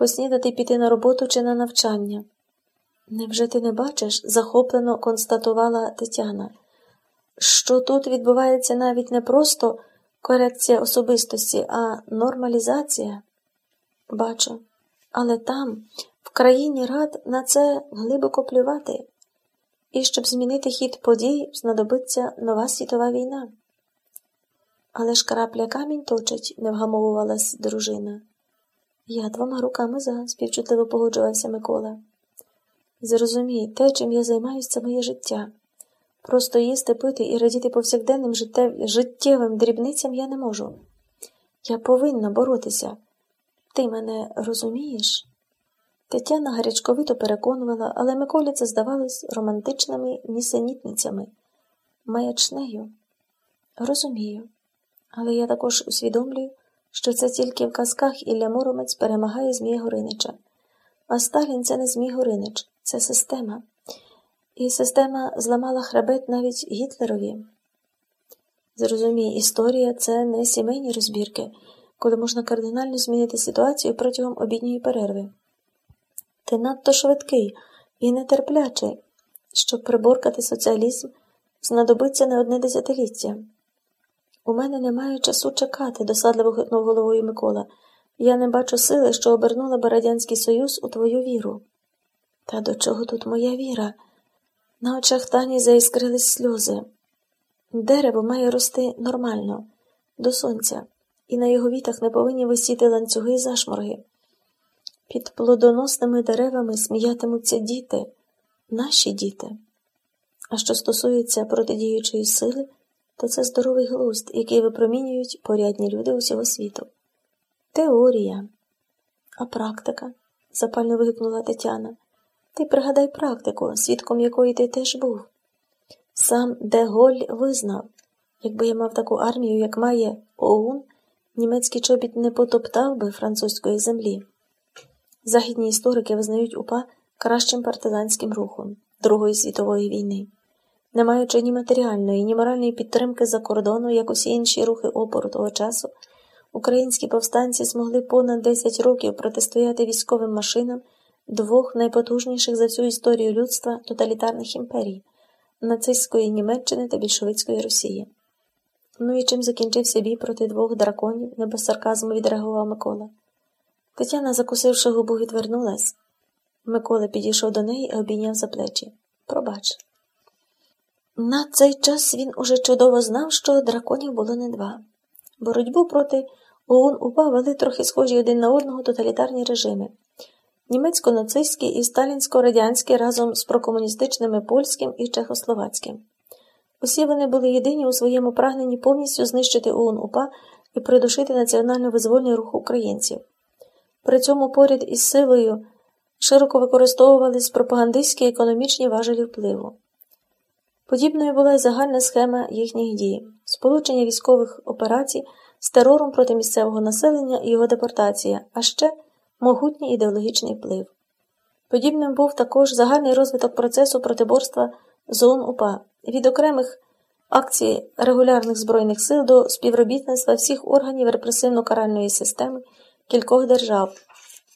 поснідати піти на роботу чи на навчання. Невже ти не бачиш? захоплено констатувала Тетяна, що тут відбувається навіть не просто корекція особистості, а нормалізація? Бачу, але там, в країні рад, на це глибоко плювати. І щоб змінити хід подій, знадобиться нова світова війна. Але ж крапля камінь точить, не вгамовувалась дружина. Я двома руками за, співчутливо погоджувався Микола. Зрозумій, те, чим я займаюся, це моє життя. Просто їсти, пити і радіти повсякденним життєв... життєвим дрібницям я не можу. Я повинна боротися. Ти мене розумієш? Тетяна гарячковито переконувала, але Миколі це здавалось романтичними нісенітницями, маячнею. Розумію, але я також усвідомлюю, що це тільки в казках Ілля Муромець перемагає Змія Горинича. А Сталін це не Змій Горинич, це система. І система зламала хребет навіть Гітлерові. Зрозумій, історія це не сімейні розбірки, коли можна кардинально змінити ситуацію протягом обідньої перерви. Ти надто швидкий і нетерплячий, щоб приборкати соціалізм, знадобиться не одне десятиліття. У мене немає часу чекати, досадливо хитнув головою Микола. Я не бачу сили, що обернула би Радянський Союз у твою віру. Та до чого тут моя віра? На очах Тані заіскрились сльози. Дерево має рости нормально, до сонця, і на його вітах не повинні висіти ланцюги і зашморги. Під плодоносними деревами сміятимуться діти, наші діти. А що стосується протидіючої сили, то це здоровий глузд, який випромінюють порядні люди усього світу. Теорія. А практика? запально вигукнула Тетяна. Ти пригадай практику, свідком якої ти теж був. Сам Деголь визнав, якби я мав таку армію, як має ОУН, німецький чобіт не потоптав би французької землі. Західні історики визнають УПА кращим партизанським рухом Другої світової війни, не маючи ні матеріальної, ні моральної підтримки за кордону, як усі інші рухи опору того часу, українські повстанці змогли понад 10 років протистояти військовим машинам двох найпотужніших за всю історію людства тоталітарних імперій нацистської Німеччини та більшовицької Росії. Ну і чим закінчився бій проти двох драконів, не без сарказму відреагував Микола. Тетяна, закусивши губу, відвернулась. Микола підійшов до неї і обійняв за плечі. Пробач. На цей час він уже чудово знав, що драконів було не два. Боротьбу проти ОУН УПА вели трохи схожі один на одного тоталітарні режими німецько-нацистський і сталінсько-радянський разом з прокомуністичними польським і чехословацьким. Усі вони були єдині у своєму прагненні повністю знищити ОУН УПА і придушити національно-визвольний рух українців. При цьому поряд із силою широко використовувались пропагандистські економічні важелі впливу. Подібною була й загальна схема їхніх дій, сполучення військових операцій з терором проти місцевого населення і його депортація, а ще могутній ідеологічний вплив. Подібним був також загальний розвиток процесу протиборства зон УПА від окремих акцій регулярних збройних сил до співробітництва всіх органів репресивно-каральної системи кількох держав,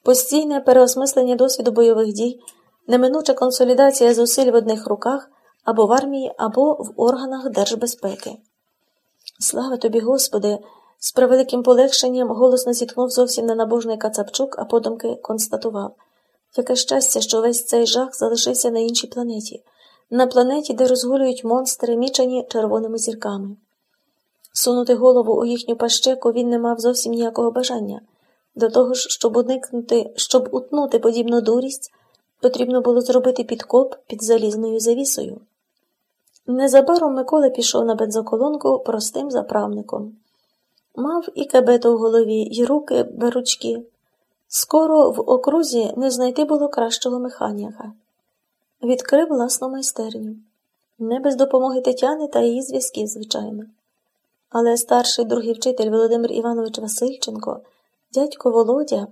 постійне переосмислення досвіду бойових дій, неминуча консолідація зусиль в одних руках або в армії, або в органах держбезпеки. Слава тобі, Господи! З превеликим полегшенням голосно зітхнув зовсім ненабожний Кацапчук, а подумки констатував яке щастя, що весь цей жах залишився на іншій планеті, на планеті, де розгулюють монстри, мічані червоними зірками. Сунути голову у їхню пащеку він не мав зовсім ніякого бажання. До того ж, щоб уникнути, щоб утнути подібну дурість, потрібно було зробити підкоп під залізною завісою. Незабаром Микола пішов на бензоколонку простим заправником. Мав і кабету в голові, і руки беручки. Скоро в окрузі не знайти було кращого механіка. Відкрив власну майстерню, не без допомоги Тетяни та її зв'язків, звичайно. Але старший другий вчитель Володимир Іванович Васильченко, дядько Володя,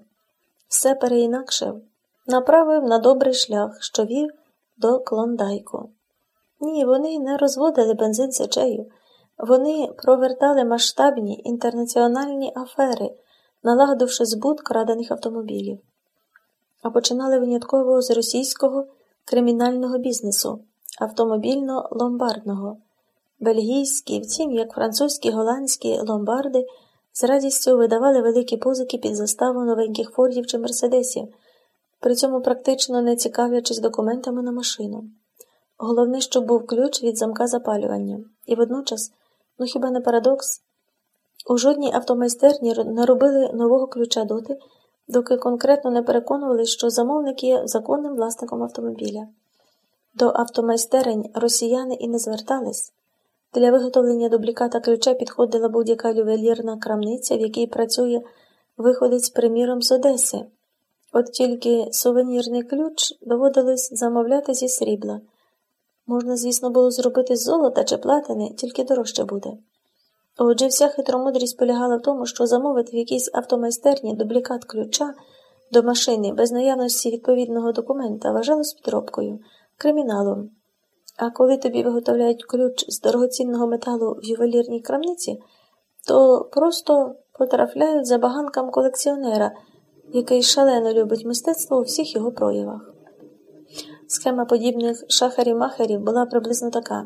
все переінакшив, направив на добрий шлях, що вів до Клондайку. Ні, вони не розводили бензин сечею. Вони провертали масштабні інтернаціональні афери, налагодивши збут крадених автомобілів. а починали винятково з російського кримінального бізнесу, автомобільно-ломбардного. Бельгійські, втім, як французькі, голландські ломбарди з радістю видавали великі позики під заставу новеньких фордів чи мерседесів, при цьому практично не цікавлячись документами на машину. Головне, щоб був ключ від замка запалювання, і водночас, ну хіба не парадокс? У жодній автомайстерні не робили нового ключа доти, доки конкретно не переконували, що замовник є законним власником автомобіля. До автомайстерень росіяни і не звертались. Для виготовлення дубліката ключа підходила будь-яка ювелірна крамниця, в якій працює виходець, приміром, з Одеси. От тільки сувенірний ключ доводилось замовляти зі срібла. Можна, звісно, було зробити золота чи платини, тільки дорожче буде. Отже, вся хитромудрість полягала в тому, що замовити в якійсь автомайстерні дублікат ключа до машини без наявності відповідного документа вважалось підробкою, криміналом. А коли тобі виготовляють ключ з дорогоцінного металу в ювелірній крамниці, то просто потрафляють за баганкам колекціонера, який шалено любить мистецтво у всіх його проявах. Схема подібних шахарів-махарів була приблизно така.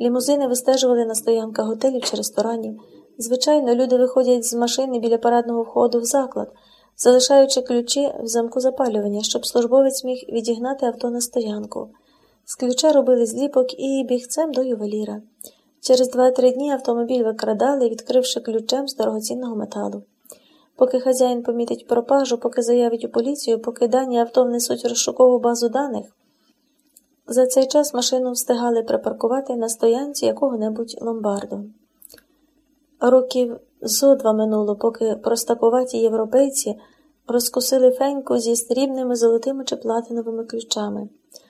Лімузини вистежували на стоянках готелів чи ресторанів. Звичайно, люди виходять з машини біля парадного входу в заклад, залишаючи ключі в замку запалювання, щоб службовець міг відігнати авто на стоянку. З ключа робили зліпок і бігцем до ювеліра. Через два-три дні автомобіль викрадали, відкривши ключем з дорогоцінного металу. Поки хазяїн помітить пропажу, поки заявить у поліцію, поки дані авто внесуть розшукову базу даних, за цей час машину встигали припаркувати на стоянці якого-небудь ломбарду. Років зо два минуло, поки простакуваті європейці розкусили феньку зі срібними золотими чи платиновими ключами.